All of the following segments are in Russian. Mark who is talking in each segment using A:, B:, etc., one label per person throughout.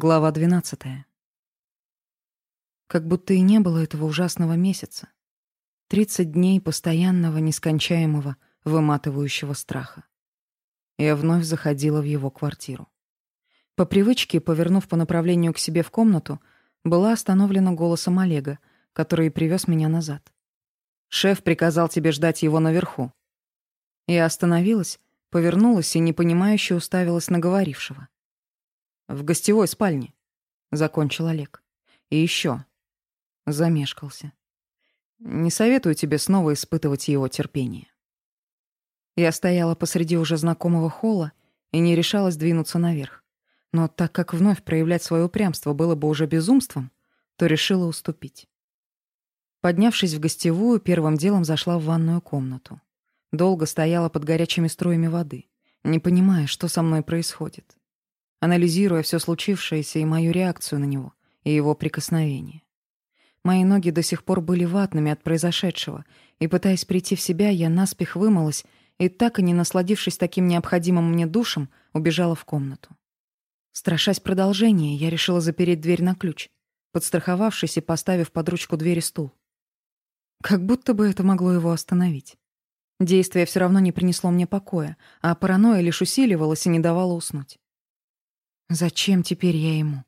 A: Глава 12. Как будто и не было этого ужасного месяца. 30 дней постоянного, нескончаемого, выматывающего страха. Я вновь заходила в его квартиру. По привычке, повернув по направлению к себе в комнату, была остановлена голосом Олега, который привез меня назад. «Шеф приказал тебе ждать его наверху». Я остановилась, повернулась и непонимающе уставилась на говорившего. В гостевой спальне, закончил Олег. И еще. Замешкался. Не советую тебе снова испытывать его терпение. Я стояла посреди уже знакомого холла и не решалась двинуться наверх. Но так как вновь проявлять свое упрямство было бы уже безумством, то решила уступить. Поднявшись в гостевую, первым делом зашла в ванную комнату. Долго стояла под горячими струями воды, не понимая, что со мной происходит анализируя все случившееся и мою реакцию на него, и его прикосновение. Мои ноги до сих пор были ватными от произошедшего, и, пытаясь прийти в себя, я наспех вымылась и, так и не насладившись таким необходимым мне душем, убежала в комнату. Страшась продолжения, я решила запереть дверь на ключ, подстраховавшись и поставив под ручку двери стул. Как будто бы это могло его остановить. Действие все равно не принесло мне покоя, а паранойя лишь усиливалась и не давала уснуть. Зачем теперь я ему?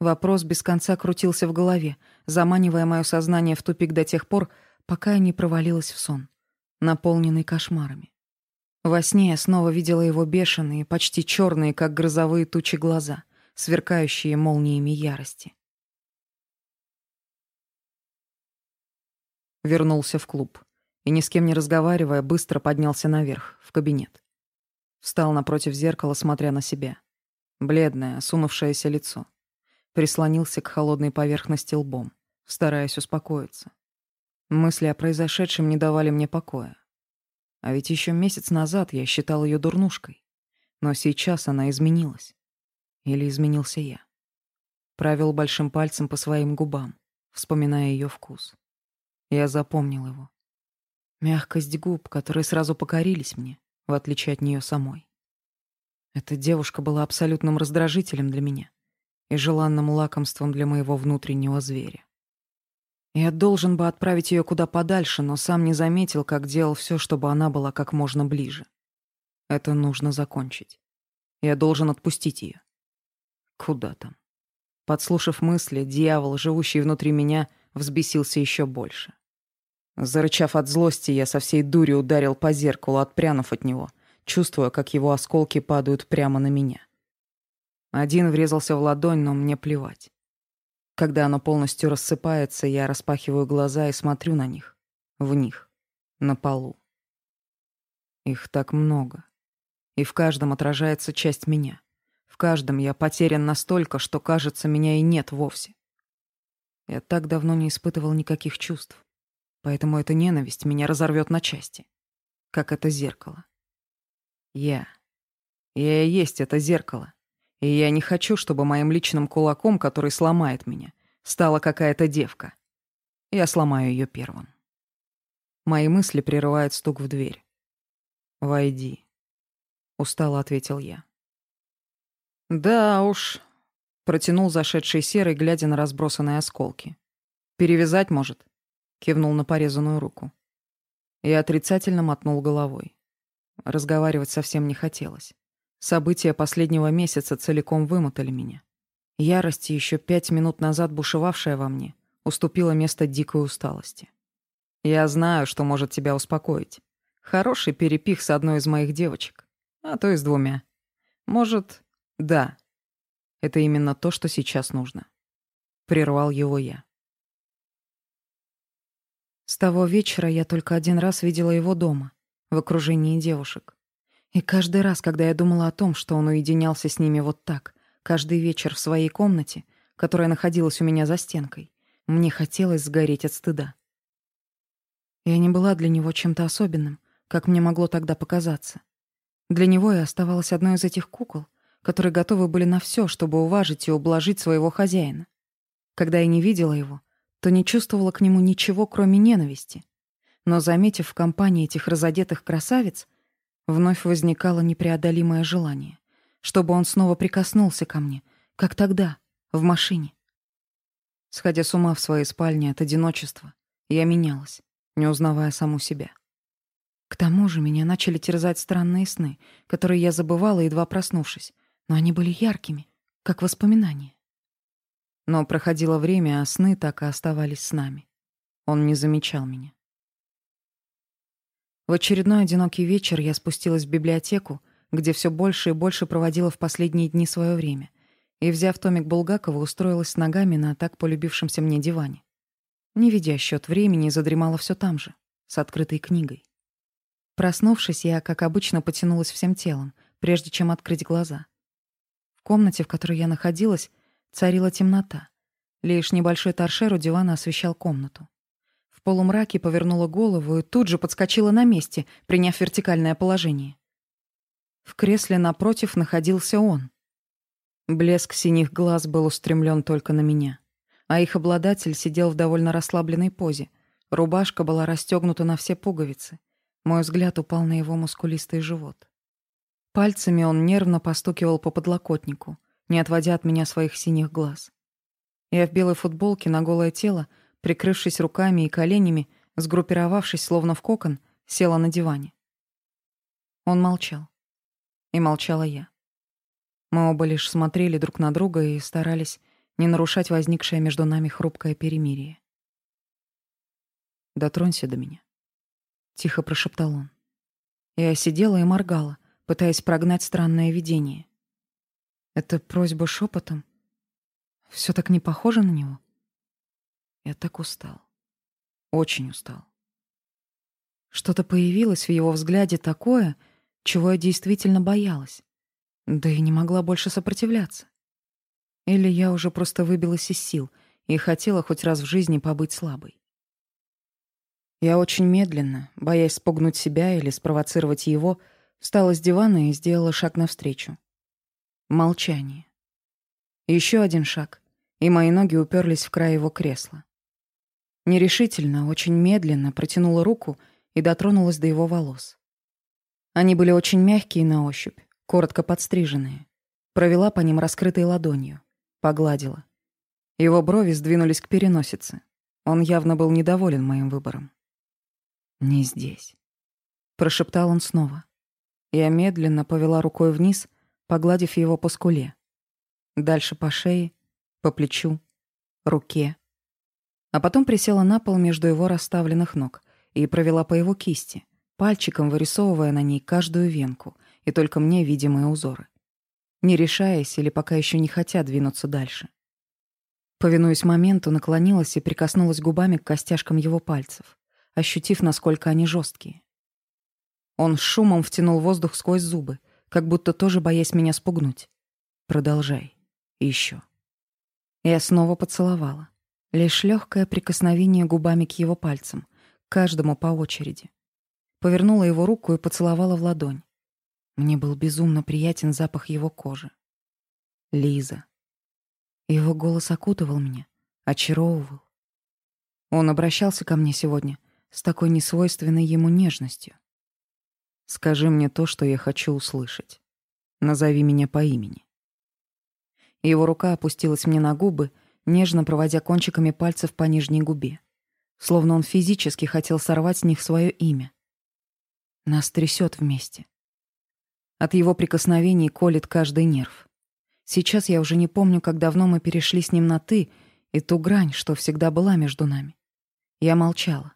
A: Вопрос без конца крутился в голове, заманивая мое сознание в тупик до тех пор, пока я не провалилась в сон, наполненный кошмарами. Во сне я снова видела его бешеные, почти черные, как грозовые тучи глаза, сверкающие молниями ярости. Вернулся в клуб и, ни с кем не разговаривая, быстро поднялся наверх, в кабинет. Встал напротив зеркала, смотря на себя — Бледное, осунувшееся лицо. Прислонился к холодной поверхности лбом, стараясь успокоиться. Мысли о произошедшем не давали мне покоя. А ведь еще месяц назад я считал ее дурнушкой. Но сейчас она изменилась. Или изменился я. Провел большим пальцем по своим губам, вспоминая ее вкус. Я запомнил его. Мягкость губ, которые сразу покорились мне, в отличие от нее самой. Эта девушка была абсолютным раздражителем для меня и желанным лакомством для моего внутреннего зверя. Я должен бы отправить ее куда подальше, но сам не заметил, как делал все, чтобы она была как можно ближе. Это нужно закончить. Я должен отпустить ее. Куда там? Подслушав мысли, дьявол, живущий внутри меня, взбесился еще больше. Зарычав от злости, я со всей дури ударил по зеркалу, отпрянув от него чувствуя, как его осколки падают прямо на меня. Один врезался в ладонь, но мне плевать. Когда оно полностью рассыпается, я распахиваю глаза и смотрю на них. В них. На полу. Их так много. И в каждом отражается часть меня. В каждом я потерян настолько, что, кажется, меня и нет вовсе. Я так давно не испытывал никаких чувств. Поэтому эта ненависть меня разорвет на части. Как это зеркало. Я. Я и есть это зеркало. И я не хочу, чтобы моим личным кулаком, который сломает меня, стала какая-то девка. Я сломаю ее первым. Мои мысли прерывает стук в дверь. «Войди», — устало ответил я. «Да уж», — протянул зашедший серый, глядя на разбросанные осколки. «Перевязать, может?» — кивнул на порезанную руку. Я отрицательно мотнул головой. Разговаривать совсем не хотелось. События последнего месяца целиком вымотали меня. Ярость, еще пять минут назад бушевавшая во мне, уступила место дикой усталости. Я знаю, что может тебя успокоить. Хороший перепих с одной из моих девочек. А то и с двумя. Может, да. Это именно то, что сейчас нужно. Прервал его я. С того вечера я только один раз видела его дома в окружении девушек. И каждый раз, когда я думала о том, что он уединялся с ними вот так, каждый вечер в своей комнате, которая находилась у меня за стенкой, мне хотелось сгореть от стыда. Я не была для него чем-то особенным, как мне могло тогда показаться. Для него я оставалась одной из этих кукол, которые готовы были на все, чтобы уважить и ублажить своего хозяина. Когда я не видела его, то не чувствовала к нему ничего, кроме ненависти — но, заметив в компании этих разодетых красавиц, вновь возникало непреодолимое желание, чтобы он снова прикоснулся ко мне, Как тогда, в машине. Сходя с ума в своей спальне от одиночества, я менялась, не узнавая саму себя. К тому же меня начали терзать странные сны, которые я забывала, едва проснувшись, но они были яркими, как воспоминания. Но проходило время, а сны так и оставались с нами. Он не замечал меня. В очередной одинокий вечер я спустилась в библиотеку, где все больше и больше проводила в последние дни свое время, и, взяв томик Булгакова, устроилась с ногами на так полюбившемся мне диване. Не ведя счет времени, задремала все там же, с открытой книгой. Проснувшись, я, как обычно, потянулась всем телом, прежде чем открыть глаза. В комнате, в которой я находилась, царила темнота. Лишь небольшой торшер у дивана освещал комнату. Полумраке повернула голову и тут же подскочила на месте, приняв вертикальное положение. В кресле напротив находился он. Блеск синих глаз был устремлен только на меня, а их обладатель сидел в довольно расслабленной позе. Рубашка была расстегнута на все пуговицы. Мой взгляд упал на его мускулистый живот. Пальцами он нервно постукивал по подлокотнику, не отводя от меня своих синих глаз. Я в белой футболке на голое тело, прикрывшись руками и коленями, сгруппировавшись словно в кокон, села на диване. Он молчал. И молчала я. Мы оба лишь смотрели друг на друга и старались не нарушать возникшее между нами хрупкое перемирие. «Дотронься до меня», — тихо прошептал он. Я сидела и моргала, пытаясь прогнать странное видение. Это просьба шепотом. Все так не похоже на него. Я так устал. Очень устал. Что-то появилось в его взгляде такое, чего я действительно боялась. Да и не могла больше сопротивляться. Или я уже просто выбилась из сил и хотела хоть раз в жизни побыть слабой. Я очень медленно, боясь спугнуть себя или спровоцировать его, встала с дивана и сделала шаг навстречу. Молчание. Еще один шаг, и мои ноги уперлись в край его кресла. Нерешительно, очень медленно протянула руку и дотронулась до его волос. Они были очень мягкие на ощупь, коротко подстриженные. Провела по ним раскрытой ладонью. Погладила. Его брови сдвинулись к переносице. Он явно был недоволен моим выбором. «Не здесь», — прошептал он снова. Я медленно повела рукой вниз, погладив его по скуле. Дальше по шее, по плечу, руке. А потом присела на пол между его расставленных ног и провела по его кисти, пальчиком вырисовывая на ней каждую венку — и только мне видимые узоры. Не решаясь или пока еще не хотя двинуться дальше. Повинуясь моменту, наклонилась и прикоснулась губами к костяшкам его пальцев, ощутив, насколько они жесткие. Он шумом втянул воздух сквозь зубы, как будто тоже боясь меня спугнуть. «Продолжай. еще. Я снова поцеловала. Лишь легкое прикосновение губами к его пальцам, каждому по очереди. Повернула его руку и поцеловала в ладонь. Мне был безумно приятен запах его кожи. Лиза. Его голос окутывал меня, очаровывал. Он обращался ко мне сегодня с такой несвойственной ему нежностью. «Скажи мне то, что я хочу услышать. Назови меня по имени». Его рука опустилась мне на губы, нежно проводя кончиками пальцев по нижней губе, словно он физически хотел сорвать с них свое имя. Нас трясет вместе. От его прикосновений колет каждый нерв. Сейчас я уже не помню, как давно мы перешли с ним на «ты» и ту грань, что всегда была между нами. Я молчала.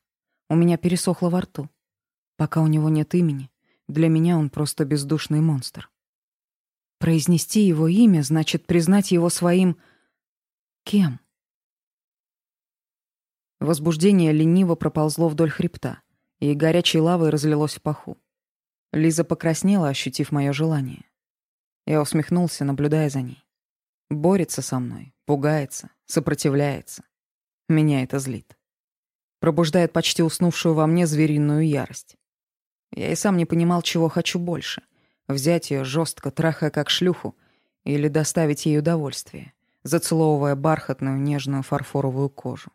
A: У меня пересохло во рту. Пока у него нет имени, для меня он просто бездушный монстр. Произнести его имя значит признать его своим... Кем? Возбуждение лениво проползло вдоль хребта, и горячей лавой разлилось в паху. Лиза покраснела, ощутив мое желание. Я усмехнулся, наблюдая за ней. Борется со мной, пугается, сопротивляется. Меня это злит. Пробуждает почти уснувшую во мне звериную ярость. Я и сам не понимал, чего хочу больше. Взять ее жестко, трахая как шлюху, или доставить ей удовольствие, зацеловывая бархатную нежную фарфоровую кожу.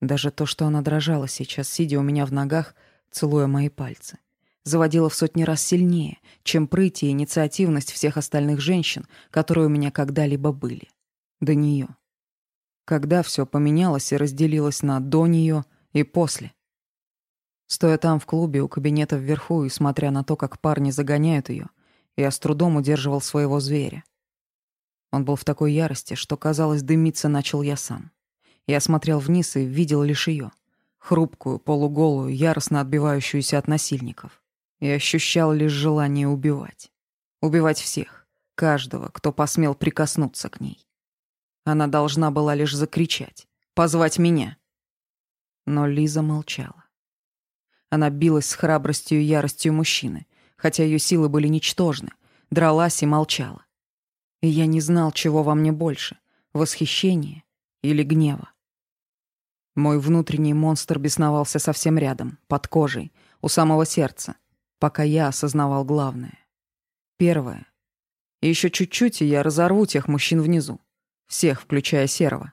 A: Даже то, что она дрожала сейчас, сидя у меня в ногах, целуя мои пальцы заводила в сотни раз сильнее, чем прыть и инициативность всех остальных женщин, которые у меня когда-либо были. До нее. Когда все поменялось и разделилось на «до нее» и «после». Стоя там в клубе у кабинета вверху и смотря на то, как парни загоняют ее, я с трудом удерживал своего зверя. Он был в такой ярости, что, казалось, дымиться начал я сам. Я смотрел вниз и видел лишь ее, хрупкую, полуголую, яростно отбивающуюся от насильников. И ощущал лишь желание убивать. Убивать всех, каждого, кто посмел прикоснуться к ней. Она должна была лишь закричать, позвать меня. Но Лиза молчала. Она билась с храбростью и яростью мужчины, хотя ее силы были ничтожны, дралась и молчала. И я не знал, чего во мне больше — восхищения или гнева. Мой внутренний монстр бесновался совсем рядом, под кожей, у самого сердца, пока я осознавал главное. Первое. Еще чуть-чуть, и я разорву тех мужчин внизу. Всех, включая Серого.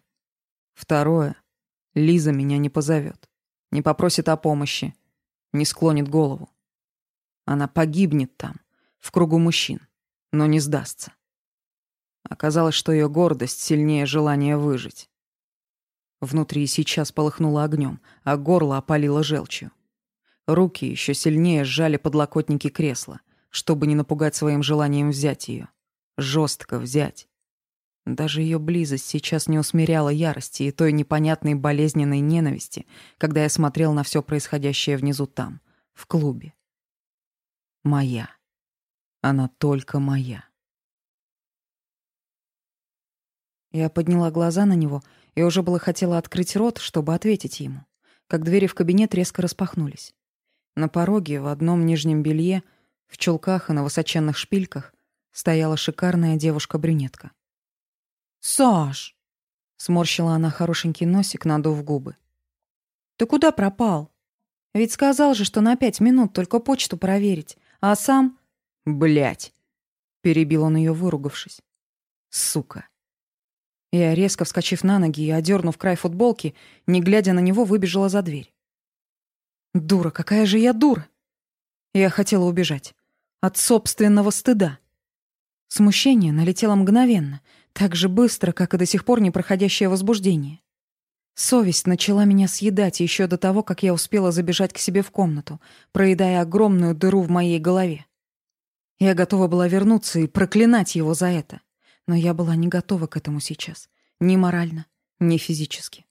A: Второе. Лиза меня не позовет, не попросит о помощи, не склонит голову. Она погибнет там, в кругу мужчин, но не сдастся. Оказалось, что ее гордость сильнее желания выжить. Внутри сейчас полыхнуло огнем, а горло опалило желчью. Руки еще сильнее сжали подлокотники кресла, чтобы не напугать своим желанием взять ее. Жестко взять. Даже ее близость сейчас не усмиряла ярости и той непонятной болезненной ненависти, когда я смотрел на все происходящее внизу там, в клубе. Моя. Она только моя. Я подняла глаза на него и уже было хотела открыть рот, чтобы ответить ему, как двери в кабинет резко распахнулись. На пороге, в одном нижнем белье, в чулках и на высоченных шпильках, стояла шикарная девушка-брюнетка.
B: «Саш!» — сморщила она хорошенький носик, надув губы. «Ты куда пропал? Ведь сказал же, что на пять минут только почту проверить, а сам...»
A: «Блядь!» — перебил он ее, выругавшись. «Сука!» Я, резко вскочив на ноги и одернув край футболки, не глядя на него, выбежала за дверь. Дура, какая же я дура! Я хотела убежать. От собственного стыда. Смущение налетело мгновенно, так же быстро, как и до сих пор непроходящее возбуждение. Совесть начала меня съедать еще до того, как я успела забежать к себе в комнату, проедая огромную дыру в моей голове. Я готова была вернуться и проклинать его за это. Но я была не готова к этому сейчас. Ни морально, ни физически.